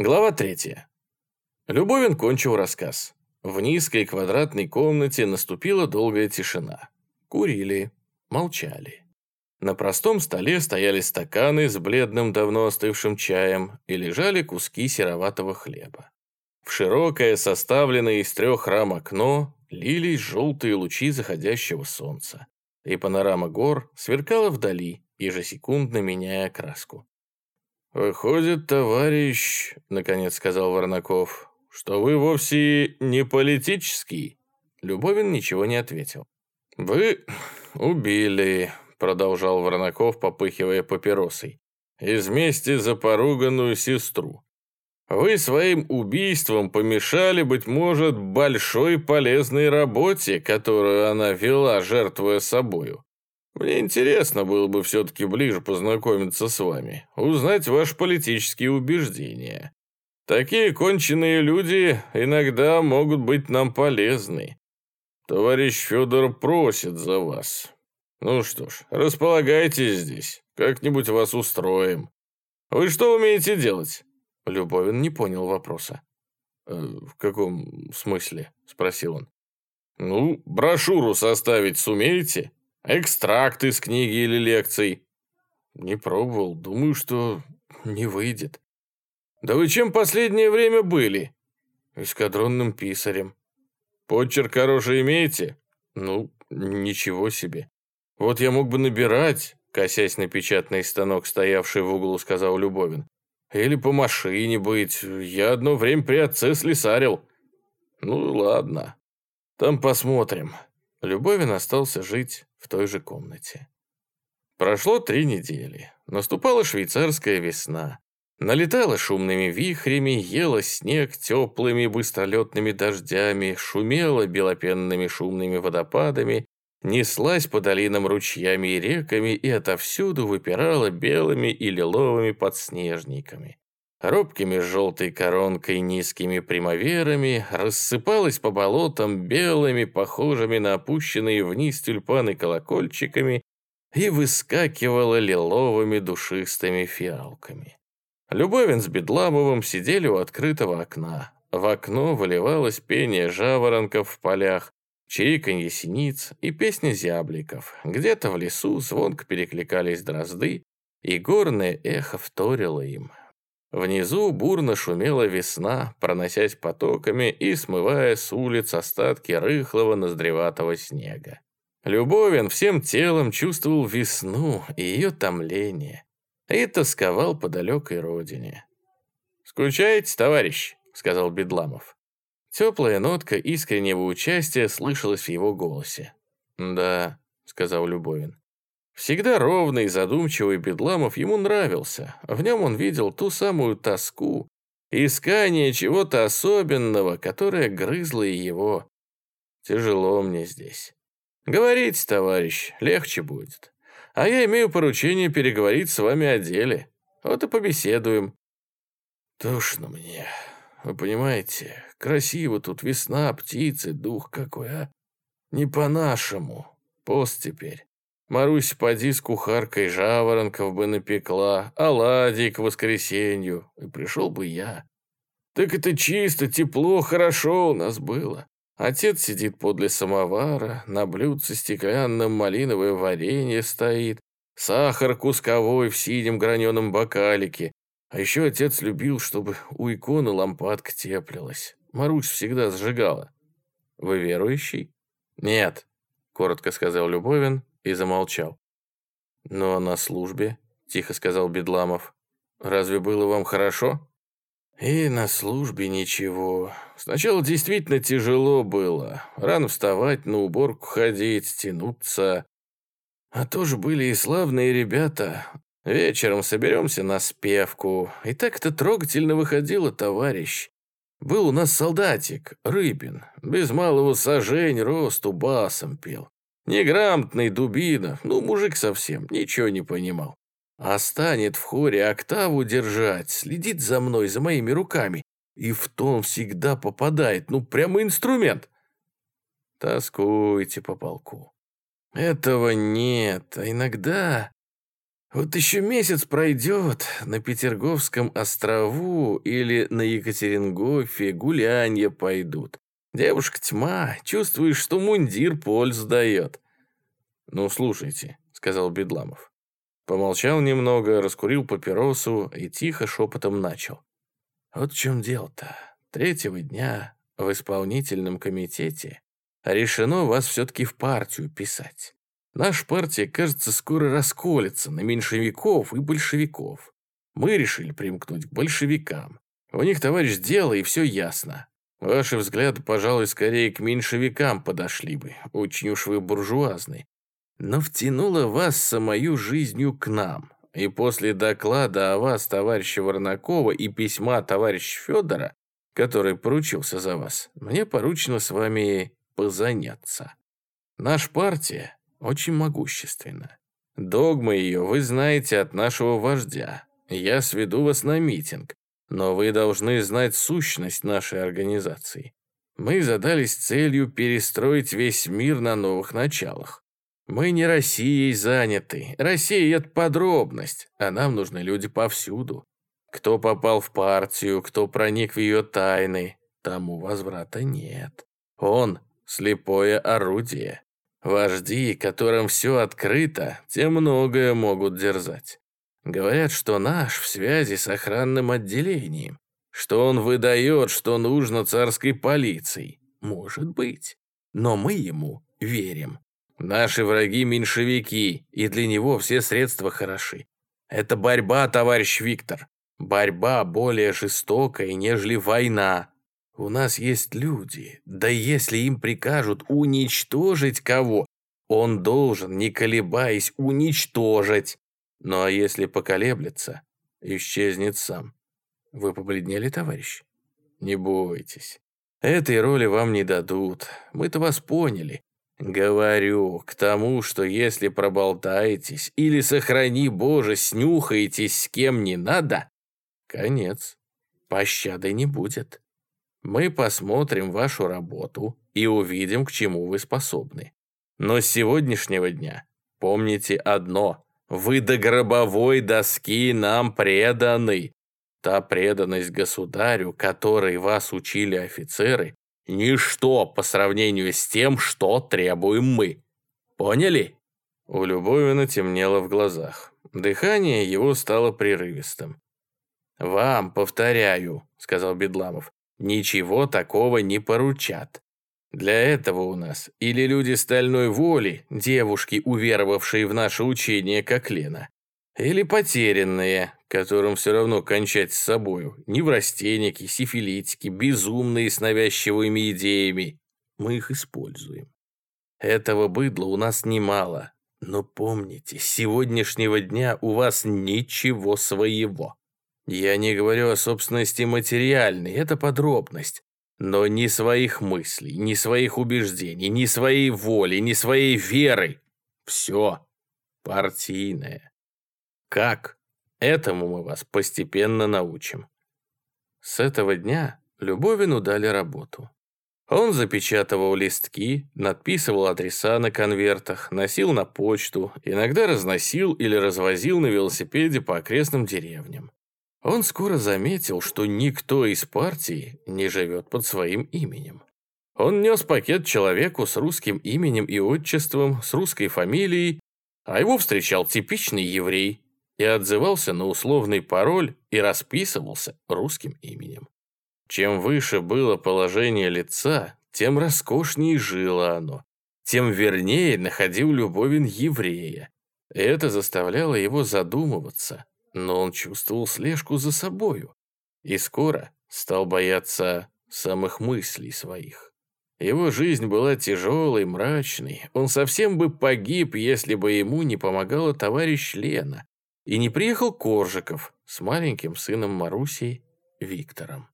Глава третья. Любовин кончил рассказ. В низкой квадратной комнате наступила долгая тишина. Курили, молчали. На простом столе стояли стаканы с бледным давно остывшим чаем и лежали куски сероватого хлеба. В широкое, составленное из трех рам окно, лились желтые лучи заходящего солнца, и панорама гор сверкала вдали, ежесекундно меняя окраску. «Выходит, товарищ, — наконец сказал Варнаков, — что вы вовсе не политический?» Любовин ничего не ответил. «Вы убили продолжал Варнаков, попыхивая папиросой, из мести за поруганную сестру. Вы своим убийством помешали, быть может, большой полезной работе, которую она вела, жертвуя собою. Мне интересно было бы все-таки ближе познакомиться с вами, узнать ваши политические убеждения. Такие конченые люди иногда могут быть нам полезны. Товарищ Федор просит за вас. «Ну что ж, располагайтесь здесь. Как-нибудь вас устроим. Вы что умеете делать?» Любовин не понял вопроса. «Э, «В каком смысле?» — спросил он. «Ну, брошюру составить сумеете? Экстракт из книги или лекций?» «Не пробовал. Думаю, что не выйдет». «Да вы чем последнее время были?» «Эскадронным писарем». «Почерк хороший имеете?» «Ну, ничего себе». «Вот я мог бы набирать», — косясь на печатный станок, стоявший в углу, сказал Любовин. «Или по машине быть. Я одно время при отце слесарил». «Ну, ладно. Там посмотрим». Любовин остался жить в той же комнате. Прошло три недели. Наступала швейцарская весна. Налетала шумными вихрями, ела снег теплыми быстролетными дождями, шумела белопенными шумными водопадами, неслась по долинам ручьями и реками и отовсюду выпирала белыми и лиловыми подснежниками. Робкими желтой коронкой низкими примаверами рассыпалась по болотам белыми, похожими на опущенные вниз тюльпаны колокольчиками и выскакивала лиловыми душистыми фиалками. Любовин с Бедламовым сидели у открытого окна. В окно выливалось пение жаворонков в полях, чириканье синиц и песни зябликов. Где-то в лесу звонко перекликались дрозды, и горное эхо вторило им. Внизу бурно шумела весна, проносясь потоками и смывая с улиц остатки рыхлого ноздреватого снега. Любовин всем телом чувствовал весну и ее томление, и тосковал по далекой родине. «Скучаете, товарищ?» — сказал Бедламов. Теплая нотка искреннего участия слышалась в его голосе. «Да», — сказал Любовин. Всегда ровный, задумчивый Бедламов ему нравился. В нем он видел ту самую тоску, искание чего-то особенного, которое грызло и его. Тяжело мне здесь. Говорите, товарищ, легче будет. А я имею поручение переговорить с вами о деле. Вот и побеседуем. Тошно мне, вы понимаете, красиво тут весна, птицы, дух какой, а? Не по-нашему. Пост теперь. Марусь поди с кухаркой жаворонков бы напекла, оладий к воскресенью, и пришел бы я. Так это чисто, тепло, хорошо у нас было. Отец сидит подле самовара, на блюдце стеклянном малиновое варенье стоит, сахар кусковой в синем граненом бокалике, а еще отец любил, чтобы у иконы лампадка теплилась. Марусь всегда сжигала. Вы верующий? Нет, коротко сказал Любовин и замолчал. Ну а на службе, тихо сказал Бедламов. Разве было вам хорошо? И на службе ничего. Сначала действительно тяжело было. Рано вставать, на уборку ходить, тянуться. А тоже были и славные ребята. Вечером соберемся на спевку. И так это трогательно выходило, товарищ. Был у нас солдатик, Рыбин, без малого сажень росту басом пел. Неграмотный дубина, ну, мужик совсем, ничего не понимал. А станет в хоре октаву держать, следит за мной, за моими руками, и в тон всегда попадает, ну, прямо инструмент. Тоскуйте по полку. Этого нет, а иногда Вот еще месяц пройдет, на Петерговском острову или на Екатерингофе гулянья пойдут. Девушка тьма, чувствуешь, что мундир пользу дает. Ну, слушайте, сказал Бедламов. Помолчал немного, раскурил папиросу и тихо шепотом начал. Вот в чем дело-то. Третьего дня в исполнительном комитете решено вас все-таки в партию писать. Наша партия, кажется, скоро расколется на меньшевиков и большевиков. Мы решили примкнуть к большевикам. У них, товарищ, дело, и все ясно. Ваши взгляды, пожалуй, скорее к меньшевикам подошли бы. Очень уж вы буржуазный. Но втянула вас самую жизнью к нам. И после доклада о вас товарища Варнакова и письма товарища Федора, который поручился за вас, мне поручено с вами позаняться. Наша партия очень могущественна. Догмы ее вы знаете от нашего вождя. Я сведу вас на митинг, но вы должны знать сущность нашей организации. Мы задались целью перестроить весь мир на новых началах. Мы не Россией заняты. Россия — это подробность, а нам нужны люди повсюду. Кто попал в партию, кто проник в ее тайны, тому возврата нет. Он — слепое орудие. Вожди, которым все открыто, те многое могут дерзать. Говорят, что наш в связи с охранным отделением, что он выдает, что нужно царской полиции. Может быть. Но мы ему верим. Наши враги меньшевики, и для него все средства хороши. Это борьба, товарищ Виктор. Борьба более жестокая, нежели война. У нас есть люди, да если им прикажут уничтожить кого, он должен, не колебаясь, уничтожить. А если поколеблется, исчезнет сам. Вы побледнели, товарищ? Не бойтесь. Этой роли вам не дадут. Мы-то вас поняли. Говорю к тому, что если проболтаетесь или, сохрани Боже, снюхаетесь с кем не надо, конец. Пощады не будет. Мы посмотрим вашу работу и увидим, к чему вы способны. Но с сегодняшнего дня помните одно – вы до гробовой доски нам преданы. Та преданность государю, которой вас учили офицеры, ничто по сравнению с тем, что требуем мы. Поняли?» У Любовина темнело в глазах. Дыхание его стало прерывистым. «Вам, повторяю», — сказал Бедламов, — «ничего такого не поручат. Для этого у нас или люди стальной воли, девушки, уверовавшие в наше учение, как Лена, или потерянные, которым все равно кончать с собою, неврастенники, сифилитики, безумные с навязчивыми идеями. Мы их используем. Этого быдла у нас немало, но помните, с сегодняшнего дня у вас ничего своего. Я не говорю о собственности материальной, это подробность. Но ни своих мыслей, ни своих убеждений, ни своей воли, ни своей веры. Все партийное. Как? Этому мы вас постепенно научим. С этого дня Любовину дали работу. Он запечатывал листки, надписывал адреса на конвертах, носил на почту, иногда разносил или развозил на велосипеде по окрестным деревням. Он скоро заметил, что никто из партии не живет под своим именем. Он нес пакет человеку с русским именем и отчеством, с русской фамилией, а его встречал типичный еврей и отзывался на условный пароль и расписывался русским именем. Чем выше было положение лица, тем роскошнее жило оно, тем вернее находил Любовин еврея. И это заставляло его задумываться, но он чувствовал слежку за собою и скоро стал бояться самых мыслей своих. Его жизнь была тяжелой, мрачной. Он совсем бы погиб, если бы ему не помогала товарищ Лена и не приехал Коржиков с маленьким сыном Марусей Виктором.